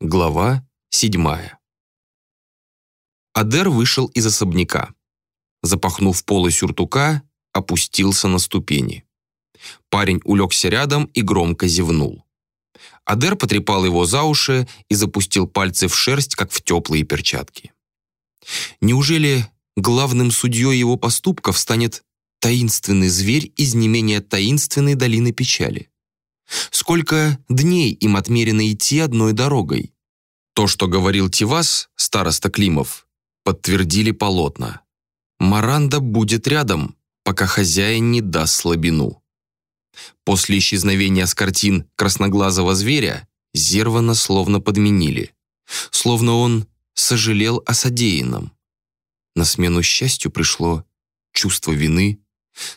Глава седьмая. Адер вышел из особняка. Запахнув полы сюртука, опустился на ступени. Парень улегся рядом и громко зевнул. Адер потрепал его за уши и запустил пальцы в шерсть, как в теплые перчатки. Неужели главным судьей его поступков станет таинственный зверь из не менее таинственной долины печали? Сколько дней им отмерено идти одной дорогой? То, что говорил Тивас, староста Климов, подтвердили полотна. Маранда будет рядом, пока хозяин не даст слабину. После исчезновения с картин красноглазого зверя Зервана словно подменили. Словно он сожалел о содеянном. На смену счастью пришло чувство вины.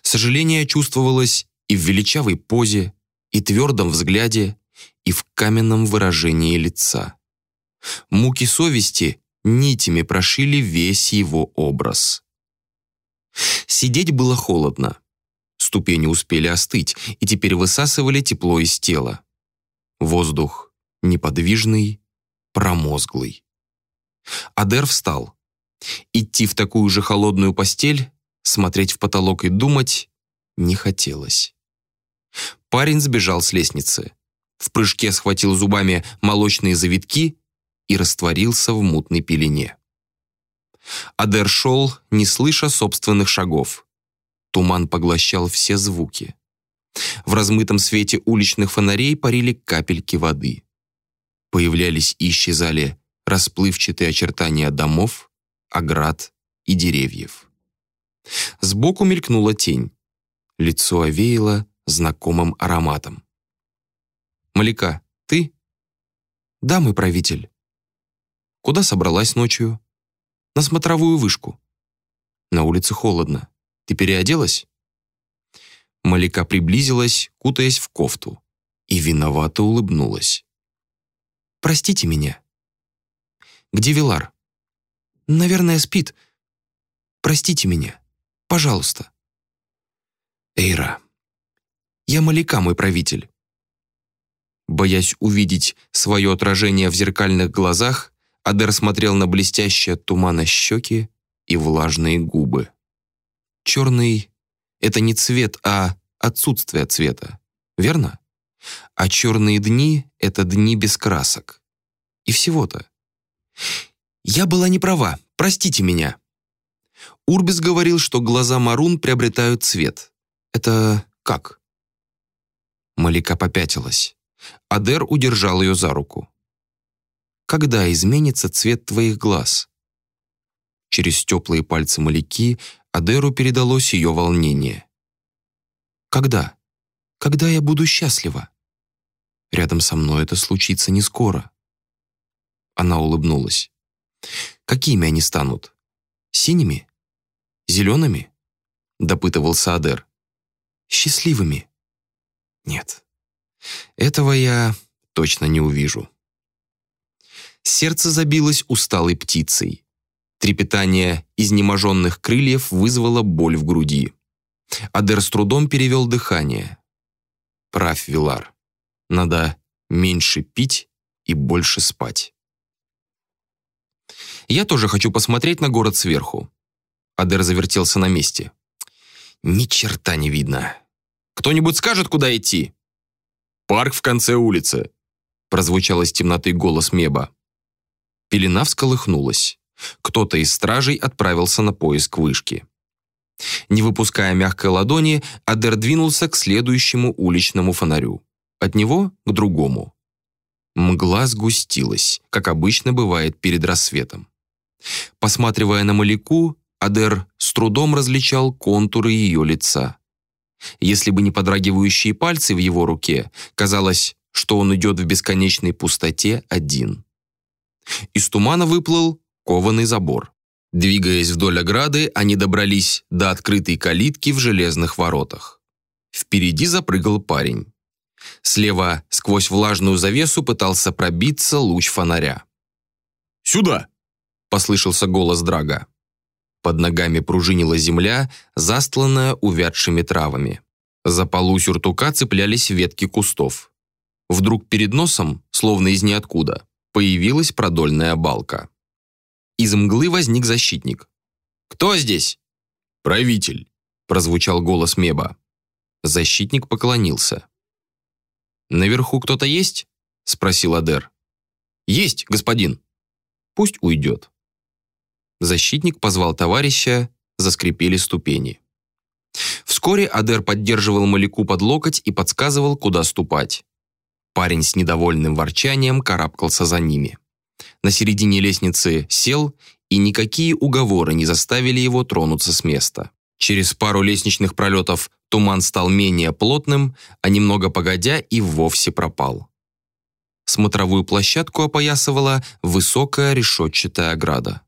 Сожаление чувствовалось и в величавой позе, и твердом взгляде, и в каменном выражении лица. Муки совести нитями прошили весь его образ. Сидеть было холодно. Ступени успели остыть и теперь высасывали тепло из тела. Воздух неподвижный, промозглый. Адер встал. Идти в такую же холодную постель, смотреть в потолок и думать не хотелось. Парень сбежал с лестницы. В прыжке схватил зубами молочные завитки и растворился в мутной пелене. Адер шел, не слыша собственных шагов. Туман поглощал все звуки. В размытом свете уличных фонарей парили капельки воды. Появлялись и исчезали расплывчатые очертания домов, оград и деревьев. Сбоку мелькнула тень. Лицо овеяло знакомым ароматом. «Маляка, ты?» «Да, мой правитель». Куда собралась ночью? На смотровую вышку. На улице холодно. Ты переоделась? Малика приблизилась, кутаясь в кофту, и виновато улыбнулась. «Простите меня». «Где Вилар?» «Наверное, спит. Простите меня. Пожалуйста». «Эйра, я Малика, мой правитель». Боясь увидеть свое отражение в зеркальных глазах, Адер смотрел на блестящие от тумана щеки и влажные губы. Черный — это не цвет, а отсутствие цвета, верно? А черные дни — это дни без красок. И всего-то. Я была не права, простите меня. Урбис говорил, что глаза Марун приобретают цвет. Это как? Малика попятилась. Адер удержал ее за руку когда изменится цвет твоих глаз. Через теплые пальцы Маляки Адеру передалось ее волнение. Когда? Когда я буду счастлива? Рядом со мной это случится не скоро. Она улыбнулась. Какими они станут? Синими? Зелеными? Допытывался Адер. Счастливыми? Нет. Этого я точно не увижу. Сердце забилось усталой птицей. Трепетание изнеможенных крыльев вызвало боль в груди. Адер с трудом перевел дыхание. Правь, Вилар. Надо меньше пить и больше спать. Я тоже хочу посмотреть на город сверху. Адер завертелся на месте. Ни черта не видно. Кто-нибудь скажет, куда идти? Парк в конце улицы. Прозвучал из темноты голос Меба. Пелена всколыхнулась. Кто-то из стражей отправился на поиск вышки. Не выпуская мягкой ладони, Адер двинулся к следующему уличному фонарю. От него к другому. Мгла сгустилась, как обычно бывает перед рассветом. Посматривая на Маляку, Адер с трудом различал контуры ее лица. Если бы не подрагивающие пальцы в его руке, казалось, что он идет в бесконечной пустоте один. Из тумана выплыл кованый забор. Двигаясь вдоль ограды, они добрались до открытой калитки в железных воротах. Впереди запрыгал парень. Слева, сквозь влажную завесу, пытался пробиться луч фонаря. «Сюда!» — послышался голос Драга. Под ногами пружинила земля, застланная увядшими травами. За полу сюртука цеплялись ветки кустов. Вдруг перед носом, словно из ниоткуда, появилась продольная балка. Из мглы возник защитник. «Кто здесь?» «Правитель», — прозвучал голос Меба. Защитник поклонился. «Наверху кто-то есть?» — спросил Адер. «Есть, господин». «Пусть уйдет». Защитник позвал товарища, заскрипели ступени. Вскоре Адер поддерживал Маляку под локоть и подсказывал, куда ступать. Парень с недовольным ворчанием карабкался за ними. На середине лестницы сел, и никакие уговоры не заставили его тронуться с места. Через пару лестничных пролетов туман стал менее плотным, а немного погодя и вовсе пропал. Смотровую площадку опоясывала высокая решетчатая ограда.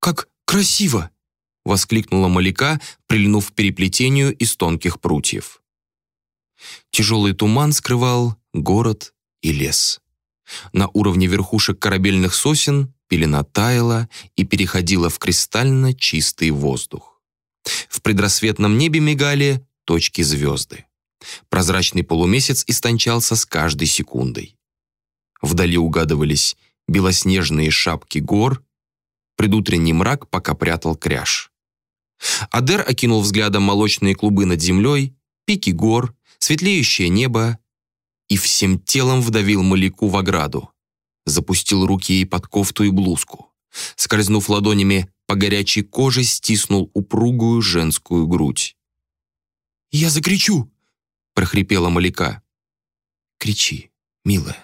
«Как красиво!» — воскликнула Маляка, прильнув к переплетению из тонких прутьев. Тяжелый туман скрывал город и лес. На уровне верхушек корабельных сосен пелена таяла и переходила в кристально чистый воздух. В предрассветном небе мигали точки звезды. Прозрачный полумесяц истончался с каждой секундой. Вдали угадывались белоснежные шапки гор, предутренний мрак пока прятал кряж. Адер окинул взглядом молочные клубы над землей, пики гор, светлеющее небо и всем телом вдавил Маляку в ограду. Запустил руки ей под кофту и блузку. Скользнув ладонями по горячей коже, стиснул упругую женскую грудь. «Я закричу!» — прохрипела Маляка. «Кричи, милая.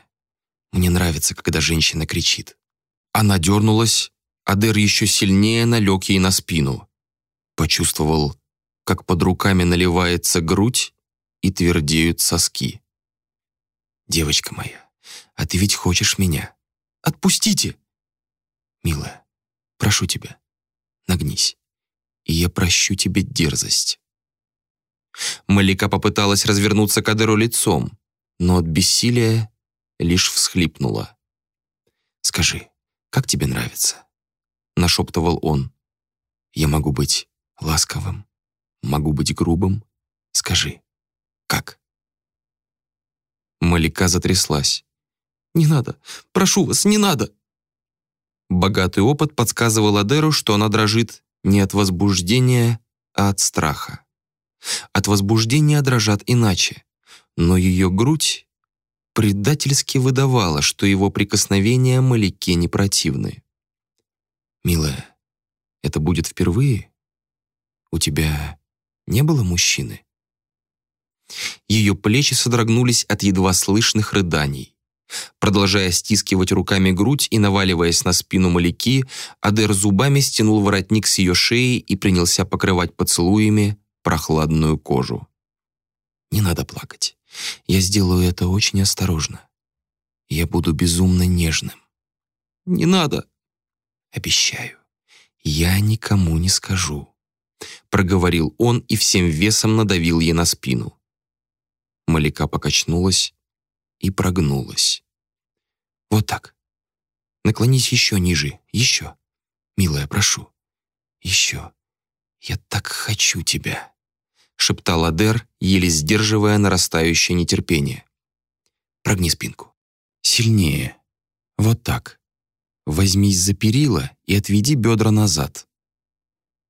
Мне нравится, когда женщина кричит». Она дернулась, Адер еще сильнее налег ей на спину. Почувствовал, как под руками наливается грудь и твердеют соски. «Девочка моя, а ты ведь хочешь меня? Отпустите!» «Милая, прошу тебя, нагнись, и я прощу тебе дерзость». Малика попыталась развернуться к Адеру лицом, но от бессилия лишь всхлипнула. «Скажи, как тебе нравится?» — нашептывал он. «Я могу быть ласковым, могу быть грубым. Скажи, как?» Малика затряслась. «Не надо! Прошу вас, не надо!» Богатый опыт подсказывал Адеру, что она дрожит не от возбуждения, а от страха. От возбуждения дрожат иначе, но ее грудь предательски выдавала, что его прикосновения Малике не противны. «Милая, это будет впервые? У тебя не было мужчины?» Ее плечи содрогнулись от едва слышных рыданий. Продолжая стискивать руками грудь и наваливаясь на спину Маляки, Адер зубами стянул воротник с ее шеи и принялся покрывать поцелуями прохладную кожу. «Не надо плакать. Я сделаю это очень осторожно. Я буду безумно нежным». «Не надо!» «Обещаю, я никому не скажу», — проговорил он и всем весом надавил ей на спину. Малика покачнулась и прогнулась. «Вот так. Наклонись еще ниже, еще. Милая, прошу. Еще. Я так хочу тебя», — шептал Адер, еле сдерживая нарастающее нетерпение. «Прогни спинку. Сильнее. Вот так. Возьмись за перила и отведи бедра назад».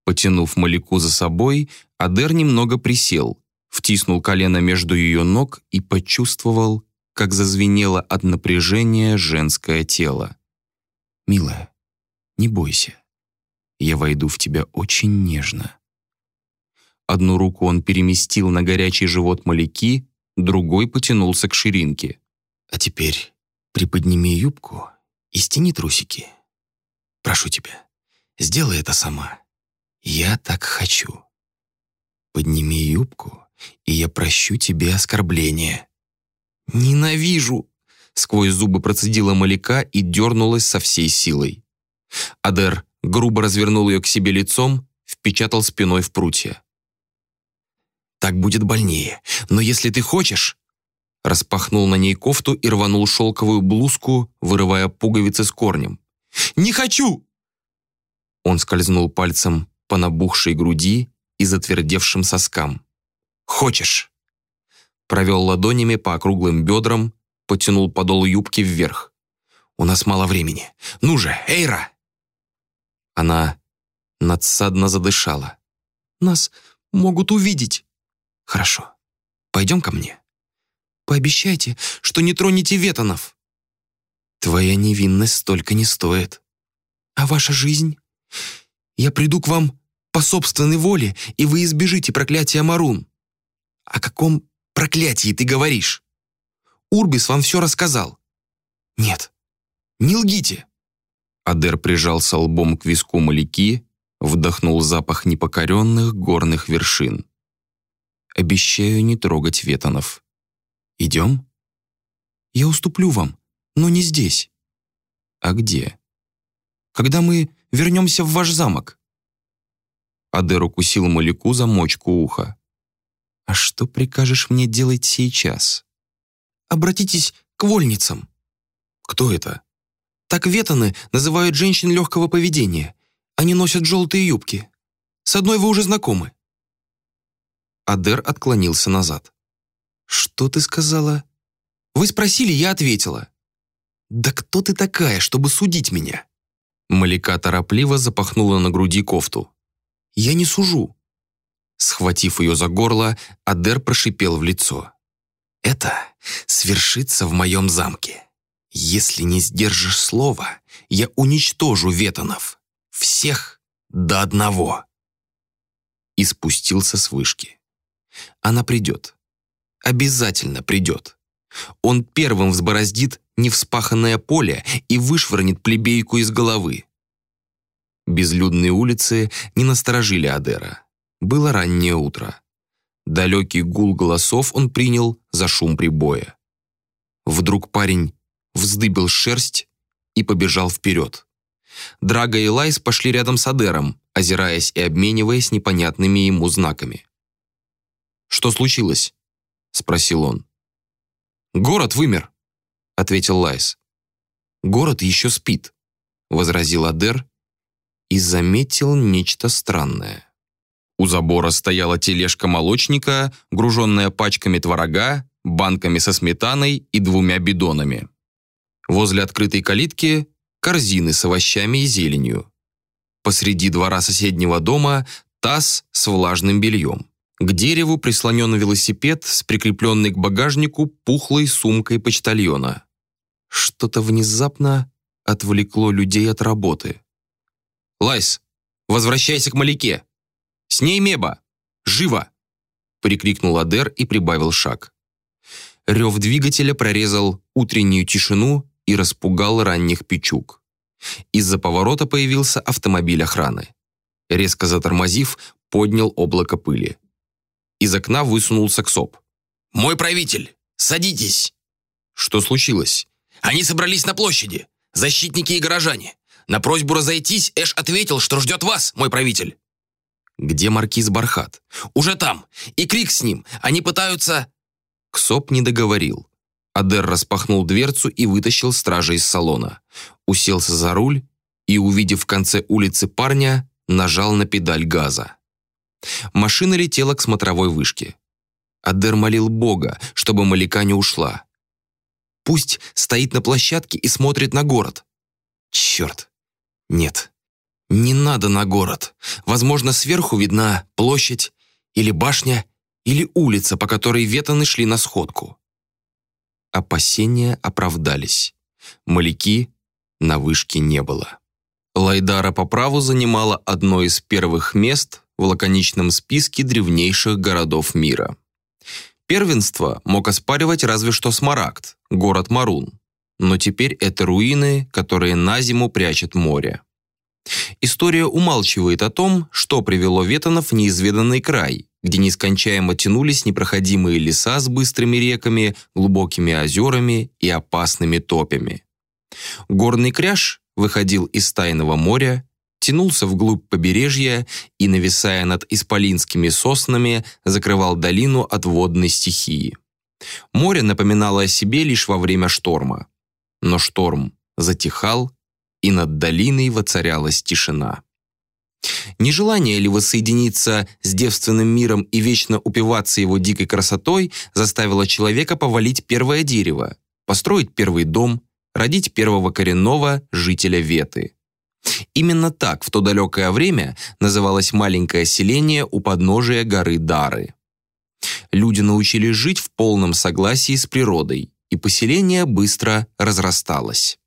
Потянув Малику за собой, Адер немного присел, втиснул колено между ее ног и почувствовал, как зазвенело от напряжения женское тело. «Милая, не бойся. Я войду в тебя очень нежно». Одну руку он переместил на горячий живот Маляки, другой потянулся к ширинке. «А теперь приподними юбку и стяни трусики. Прошу тебя, сделай это сама. Я так хочу. Подними юбку и я прощу тебе оскорбление». «Ненавижу!» — сквозь зубы процедила Маляка и дернулась со всей силой. Адер грубо развернул ее к себе лицом, впечатал спиной в прутья. «Так будет больнее, но если ты хочешь...» Распахнул на ней кофту и рванул шелковую блузку, вырывая пуговицы с корнем. «Не хочу!» Он скользнул пальцем по набухшей груди и затвердевшим соскам. Хочешь?» Провел ладонями по округлым бедрам, потянул подол юбки вверх. У нас мало времени. Ну же, Эйра!» Она надсадно задышала. «Нас могут увидеть». «Хорошо. Пойдем ко мне. Пообещайте, что не тронете Ветонов». «Твоя невинность столько не стоит. А ваша жизнь? Я приду к вам по собственной воле, и вы избежите проклятия Марун». «О каком проклятии ты говоришь?» «Урбис вам все рассказал». «Нет, не лгите!» Адер прижался лбом к виску Маляки, вдохнул запах непокоренных горных вершин. «Обещаю не трогать Ветонов. Идем?» «Я уступлю вам, но не здесь». «А где?» «Когда мы вернемся в ваш замок». Адер укусил Маляку за мочку уха. «А что прикажешь мне делать сейчас?» «Обратитесь к вольницам». «Кто это?» Так ветаны называют женщин легкого поведения. Они носят желтые юбки. С одной вы уже знакомы». Адер отклонился назад. «Что ты сказала?» «Вы спросили, я ответила». «Да кто ты такая, чтобы судить меня?» Малика торопливо запахнула на груди кофту. «Я не сужу». Схватив ее за горло, Адер прошипел в лицо. «Это свершится в моем замке. Если не сдержишь слова, я уничтожу ветонов. Всех до одного. И спустился с вышки. Она придет. Обязательно придет. Он первым взбороздит невспаханное поле и вышвырнет плебейку из головы. Безлюдные улицы не насторожили Адера. Было раннее утро. Далекий гул голосов он принял за шум прибоя. Вдруг парень вздыбил шерсть и побежал вперед. Драга и Лайс пошли рядом с Адером, озираясь и обмениваясь непонятными ему знаками. «Что случилось?» — спросил он. «Город вымер», — ответил Лайс. «Город еще спит», — возразил Адер и заметил нечто странное. У забора стояла тележка молочника, груженная пачками творога, банками со сметаной и двумя бидонами. Возле открытой калитки корзины с овощами и зеленью. Посреди двора соседнего дома таз с влажным бельем. К дереву прислонен велосипед с прикрепленной к багажнику пухлой сумкой почтальона. Что-то внезапно отвлекло людей от работы. «Лайс, возвращайся к Маляке! С ней Меба! Живо!» прикрикнул Адер и прибавил шаг. Рев двигателя прорезал утреннюю тишину и распугал ранних печук. Из-за поворота появился автомобиль охраны. Резко затормозив, поднял облако пыли. Из окна высунулся Ксоп. «Мой правитель! Садитесь!» «Что случилось?» «Они собрались на площади. Защитники и горожане. На просьбу разойтись Эш ответил, что ждет вас, мой правитель». «Где маркиз Бархат?» «Уже там. И Крик с ним. Они пытаются...» Ксоп не договорил. Адер распахнул дверцу и вытащил стража из салона. Уселся за руль и, увидев в конце улицы парня, нажал на педаль газа. Машина летела к смотровой вышке. Адер молил Бога, чтобы Малика не ушла. Пусть стоит на площадке и смотрит на город. Черт. Нет. Не надо на город. Возможно, сверху видна площадь, или башня, или улица, по которой ветаны шли на сходку. Опасения оправдались. Маляки на вышке не было. Лайдара по праву занимала одно из первых мест в лаконичном списке древнейших городов мира. Первенство мог оспаривать разве что Смарагд, город Марун, но теперь это руины, которые на зиму прячет море. История умалчивает о том, что привело Ветонов в неизведанный край, где нескончаемо тянулись непроходимые леса с быстрыми реками, глубокими озерами и опасными топями. Горный кряж выходил из тайного моря, тянулся вглубь побережья и, нависая над исполинскими соснами, закрывал долину от водной стихии. Море напоминало о себе лишь во время шторма. Но шторм затихал, и над долиной воцарялась тишина. Нежелание ли воссоединиться с девственным миром и вечно упиваться его дикой красотой заставило человека повалить первое дерево, построить первый дом, родить первого коренного жителя Веты. Именно так в то далекое время называлось маленькое селение у подножия горы Дары. Люди научились жить в полном согласии с природой, и поселение быстро разрасталось.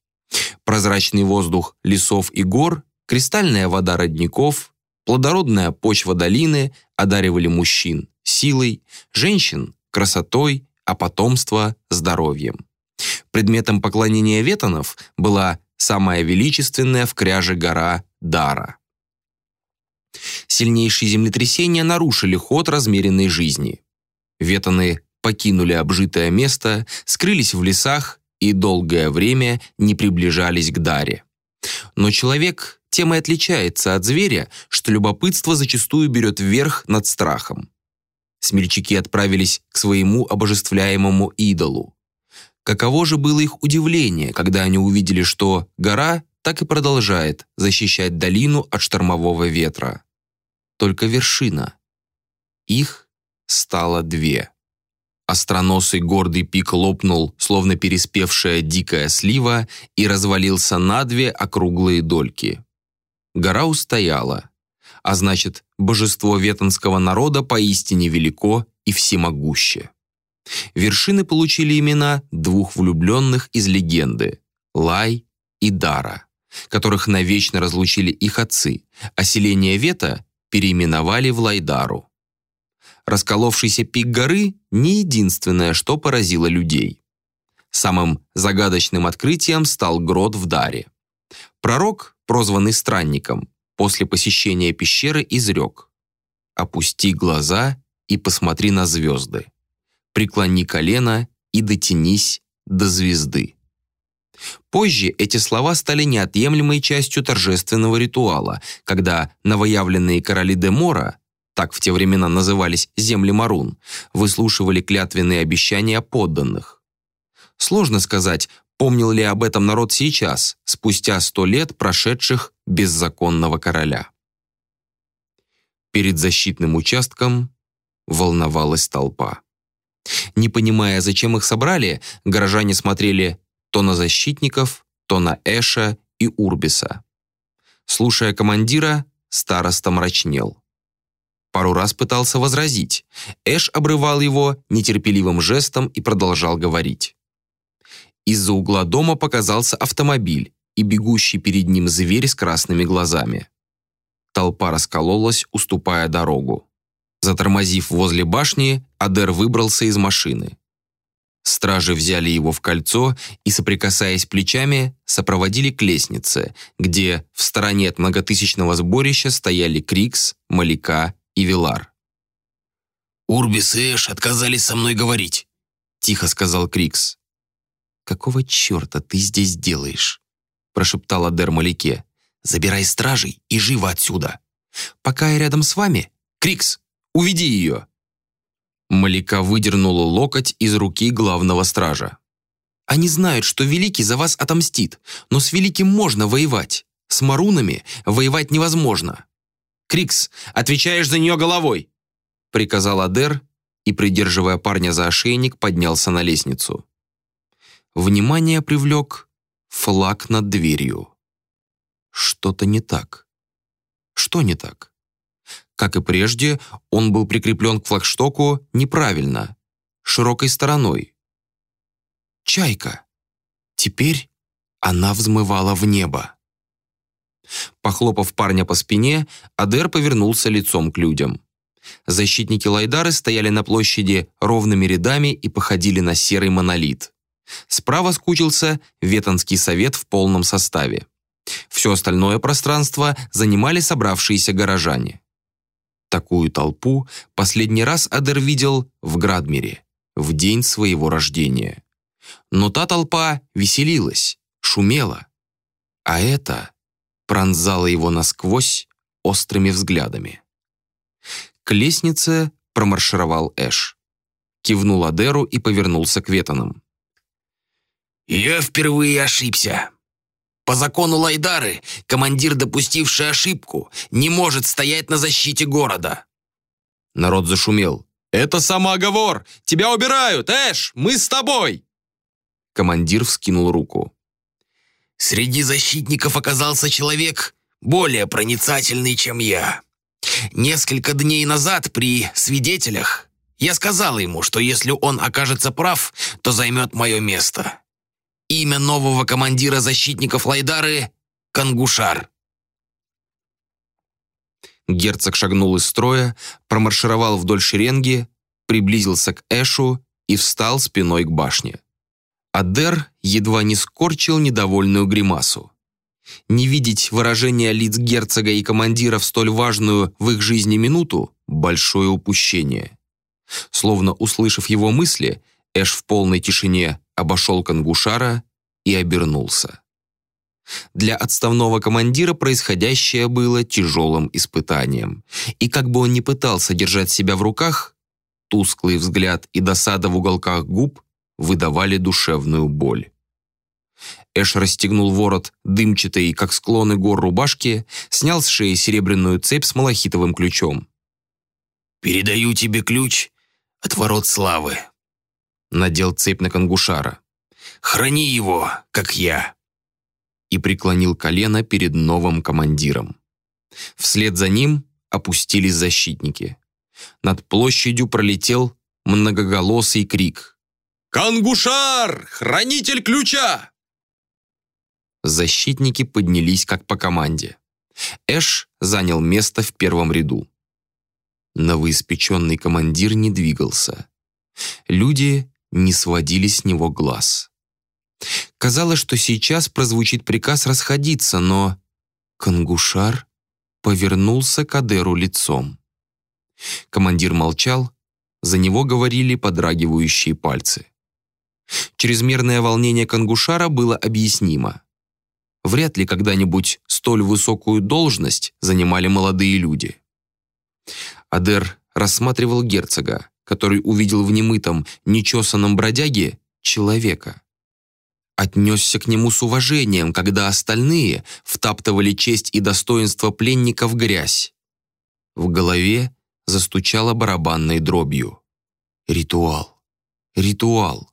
Прозрачный воздух лесов и гор, кристальная вода родников, плодородная почва долины одаривали мужчин силой, женщин – красотой, а потомство – здоровьем. Предметом поклонения ветонов была самая величественная в кряже гора Дара. Сильнейшие землетрясения нарушили ход размеренной жизни. Ветоны покинули обжитое место, скрылись в лесах и долгое время не приближались к Даре. Но человек тем и отличается от зверя, что любопытство зачастую берет верх над страхом. Смельчаки отправились к своему обожествляемому идолу. Каково же было их удивление, когда они увидели, что гора так и продолжает защищать долину от штормового ветра. Только вершина. Их стало две. Остроносый гордый пик лопнул, словно переспевшая дикая слива, и развалился на две округлые дольки. Гора устояла, а значит, божество ветонского народа поистине велико и всемогуще. Вершины получили имена двух влюбленных из легенды – Лай и Дара, которых навечно разлучили их отцы, а селение Вета переименовали в Лайдару. Расколовшийся пик горы – не единственное, что поразило людей. Самым загадочным открытием стал грот в Даре. Пророк, прозванный Странником, после посещения пещеры изрек «Опусти глаза и посмотри на звезды. Преклони колено и дотянись до звезды». Позже эти слова стали неотъемлемой частью торжественного ритуала, когда новоявленные короли Демора так в те времена назывались земли Марун, выслушивали клятвенные обещания подданных. Сложно сказать, помнил ли об этом народ сейчас, спустя сто лет прошедших беззаконного короля. Перед защитным участком волновалась толпа. Не понимая, зачем их собрали, горожане смотрели то на защитников, то на Эша и Урбиса. Слушая командира, староста мрачнел пару раз пытался возразить. Эш обрывал его нетерпеливым жестом и продолжал говорить. Из-за угла дома показался автомобиль и бегущий перед ним зверь с красными глазами. Толпа раскололась, уступая дорогу. Затормозив возле башни, Адер выбрался из машины. Стражи взяли его в кольцо и, соприкасаясь плечами, сопроводили к лестнице, где в стороне от многотысячного сборища стояли Крикс, Малика и Вилар. «Урбис и Эш отказались со мной говорить», — тихо сказал Крикс. «Какого черта ты здесь делаешь?» — прошептала Дер Малике. «Забирай стражей и живо отсюда. Пока я рядом с вами, Крикс, уведи ее!» Малика выдернула локоть из руки главного стража. «Они знают, что Великий за вас отомстит, но с Великим можно воевать. С Марунами воевать невозможно. Крикс, отвечаешь за нее головой!» приказал Адер и, придерживая парня за ошейник, поднялся на лестницу. Внимание привлек флаг над дверью. Что-то не так. Что не так? Как и прежде, он был прикреплен к флагштоку неправильно, широкой стороной. Чайка. Теперь она взмывала в небо. Похлопав парня по спине, Адер повернулся лицом к людям. Защитники Лайдары стояли на площади ровными рядами и походили на серый монолит. Справа скучился Ветонский совет в полном составе. Все остальное пространство занимали собравшиеся горожане. Такую толпу последний раз Адер видел в Градмире, в день своего рождения. Но та толпа веселилась, шумела. А это пронзала его насквозь острыми взглядами. К лестнице промаршировал Эш. Кивнул Адеру и повернулся к Ветанам. «Я впервые ошибся. По закону Лайдары, командир, допустивший ошибку, не может стоять на защите города». Народ зашумел. «Это самооговор! Тебя убирают! Эш, мы с тобой!» Командир вскинул руку. Среди защитников оказался человек более проницательный, чем я. Несколько дней назад при свидетелях я сказал ему, что если он окажется прав, то займет мое место. Имя нового командира защитников Лайдары — Кангушар. Герцог шагнул из строя, промаршировал вдоль шеренги, приблизился к Эшу и встал спиной к башне. Адер едва не скорчил недовольную гримасу. Не видеть выражения лиц герцога и командира в столь важную в их жизни минуту – большое упущение. Словно услышав его мысли, Эш в полной тишине обошел Кангушара и обернулся. Для отставного командира происходящее было тяжелым испытанием. И как бы он ни пытался держать себя в руках, тусклый взгляд и досада в уголках губ выдавали душевную боль. Эш расстегнул ворот дымчатой, как склоны гор рубашки, снял с шеи серебряную цепь с малахитовым ключом. «Передаю тебе ключ от ворот славы», — надел цепь на Кангушара. «Храни его, как я» и преклонил колено перед новым командиром. Вслед за ним опустились защитники. Над площадью пролетел многоголосый крик. «Кангушар! Хранитель ключа!» Защитники поднялись как по команде. Эш занял место в первом ряду. Новоиспеченный командир не двигался. Люди не сводили с него глаз. Казалось, что сейчас прозвучит приказ расходиться, но Кангушар повернулся к Адеру лицом. Командир молчал, за него говорили подрагивающие пальцы. Чрезмерное волнение Кангушара было объяснимо. Вряд ли когда-нибудь столь высокую должность занимали молодые люди. Адер рассматривал герцога, который увидел в немытом, нечесанном бродяге человека отнесся к нему с уважением, когда остальные втаптывали честь и достоинство пленника в грязь. В голове застучало барабанной дробью. Ритуал. Ритуал.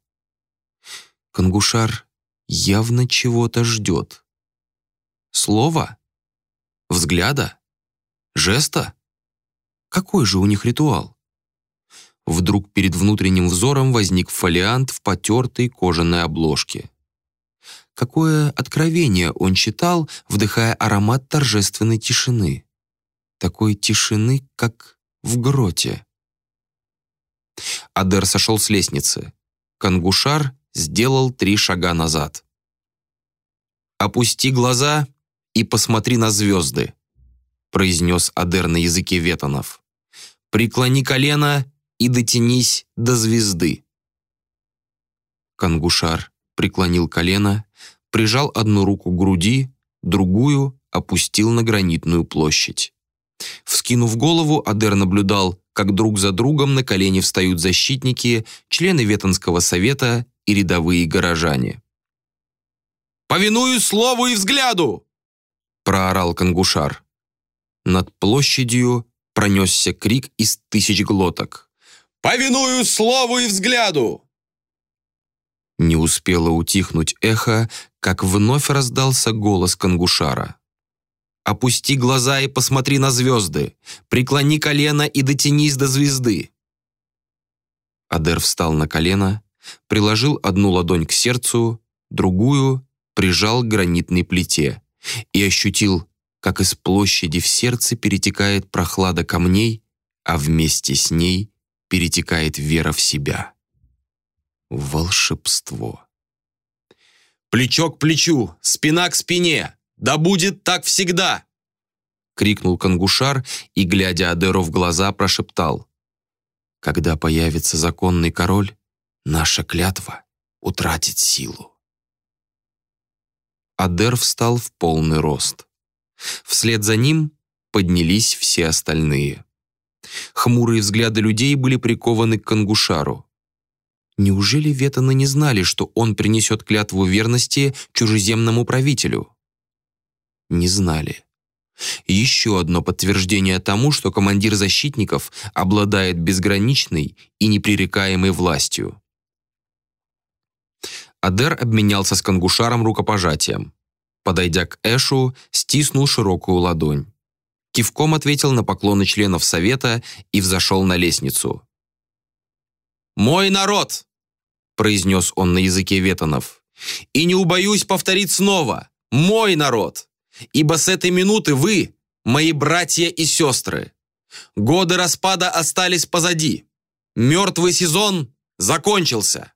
Кангушар явно чего-то ждет. Слова? Взгляда? Жеста? Какой же у них ритуал? Вдруг перед внутренним взором возник фолиант в потертой кожаной обложке. Какое откровение он читал, вдыхая аромат торжественной тишины. Такой тишины, как в гроте. Адер сошел с лестницы. Кангушар сделал три шага назад. «Опусти глаза и посмотри на звезды», произнес Адер на языке ветонов. «Преклони колено и дотянись до звезды». Кангушар преклонил колено, прижал одну руку к груди, другую опустил на гранитную площадь. Вскинув голову, Адер наблюдал, как друг за другом на колени встают защитники, члены Ветонского совета и рядовые горожане. «Повинуюсь слову и взгляду!» проорал Кангушар. Над площадью пронесся крик из тысяч глоток. «Повинуюсь слову и взгляду!» Не успело утихнуть эхо, как вновь раздался голос Кангушара. «Опусти глаза и посмотри на звезды! Преклони колено и дотянись до звезды!» Адер встал на колено, приложил одну ладонь к сердцу, другую прижал к гранитной плите и ощутил, как из площади в сердце перетекает прохлада камней, а вместе с ней перетекает вера в себя волшебство. «Плечо к плечу, спина к спине! Да будет так всегда!» крикнул Кангушар и, глядя Адеру в глаза, прошептал. «Когда появится законный король, наша клятва утратит силу». Адер встал в полный рост. Вслед за ним поднялись все остальные. Хмурые взгляды людей были прикованы к Кангушару. Неужели ветаны не знали, что он принесет клятву верности чужеземному правителю? Не знали. Еще одно подтверждение тому, что командир защитников обладает безграничной и непререкаемой властью. Адер обменялся с Кангушаром рукопожатием. Подойдя к Эшу, стиснул широкую ладонь. Кивком ответил на поклоны членов совета и взошел на лестницу. «Мой народ!» – произнес он на языке ветонов. «И не убоюсь повторить снова. Мой народ! Ибо с этой минуты вы – мои братья и сестры. Годы распада остались позади. Мертвый сезон закончился.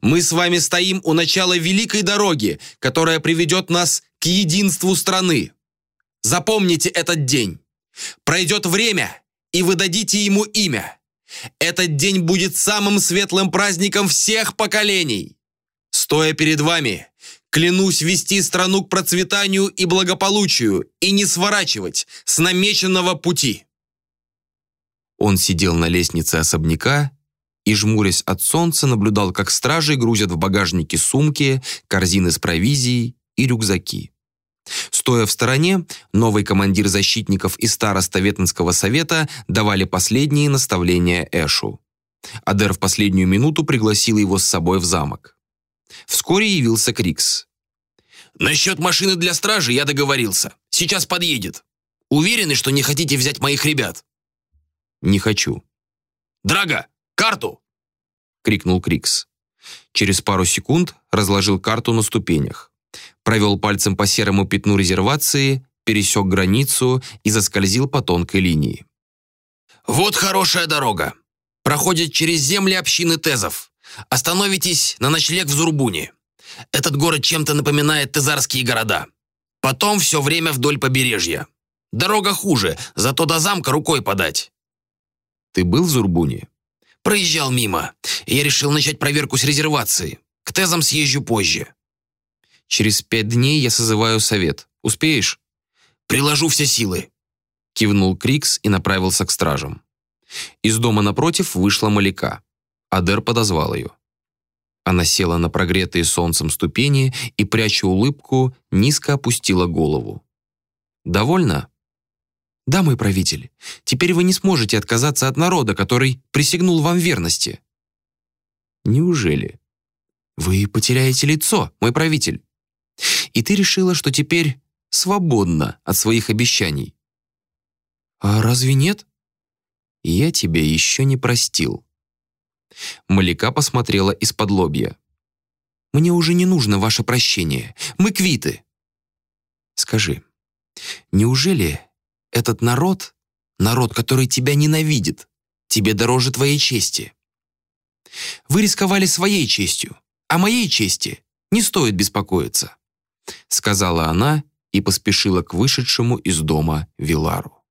Мы с вами стоим у начала великой дороги, которая приведет нас к единству страны. Запомните этот день. Пройдет время, и вы дадите ему имя. Этот день будет самым светлым праздником всех поколений. Стоя перед вами, клянусь вести страну к процветанию и благополучию и не сворачивать с намеченного пути. Он сидел на лестнице особняка и, жмурясь от солнца, наблюдал, как стражи грузят в багажники сумки, корзины с провизией и рюкзаки. Стоя в стороне, новый командир защитников и староста Ветнского совета давали последние наставления Эшу. Адер в последнюю минуту пригласил его с собой в замок. Вскоре явился Крикс. «Насчет машины для стражи я договорился. Сейчас подъедет. Уверены, что не хотите взять моих ребят?» «Не хочу». «Драга, карту!» — крикнул Крикс. Через пару секунд разложил карту на ступенях. Провел пальцем по серому пятну резервации, пересек границу и заскользил по тонкой линии. «Вот хорошая дорога. Проходит через земли общины Тезов. Остановитесь на ночлег в Зурбуне. Этот город чем-то напоминает тезарские города. Потом все время вдоль побережья. Дорога хуже, зато до замка рукой подать. Ты был в Зурбуне? Проезжал мимо. Я решил начать проверку с резервации. К тезам съезжу позже. Через пять дней я созываю совет. Успеешь? Приложу все силы. Кивнул Крикс и направился к стражам. Из дома напротив вышла Маляка. Адер подозвал ее. Она села на прогретые солнцем ступени и, пряча улыбку, низко опустила голову. «Довольно?» «Да, мой правитель, теперь вы не сможете отказаться от народа, который присягнул вам верности». «Неужели?» «Вы потеряете лицо, мой правитель. И ты решила, что теперь свободна от своих обещаний». «А разве нет?» «Я тебя еще не простил». Маляка посмотрела из-под лобья. «Мне уже не нужно ваше прощение. Мы квиты». «Скажи, неужели этот народ, народ, который тебя ненавидит, тебе дороже твоей чести. Вы рисковали своей честью, а моей чести не стоит беспокоиться», сказала она и поспешила к вышедшему из дома Вилару.